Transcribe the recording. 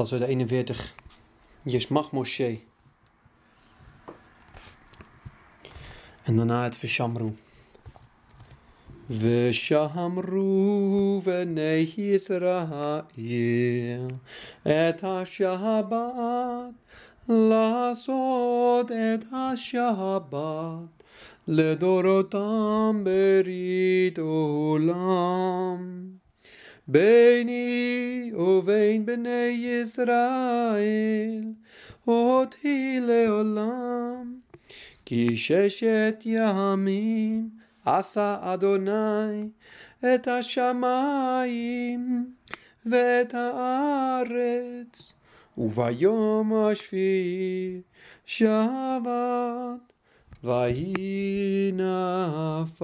Bladzijde 41. Jesmach Moshe. En daarna het Veshamru. Veshamru v'nei Yisrael et ha-Shabbat לעשות את השבת לדורותם ברית עולם. ביני ובין בני ישראל אותי לעולם. כי ששת ימים עשה אדוני את השמיים ואת הארץ. וביום השביעי שבת ויהי נפש.